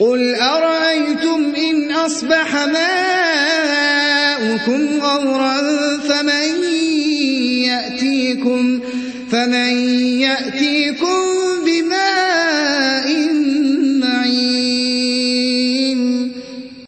قل أرأيتم إن أصبح ماؤكم غورا فمن يأتيكم, فمن يأتيكم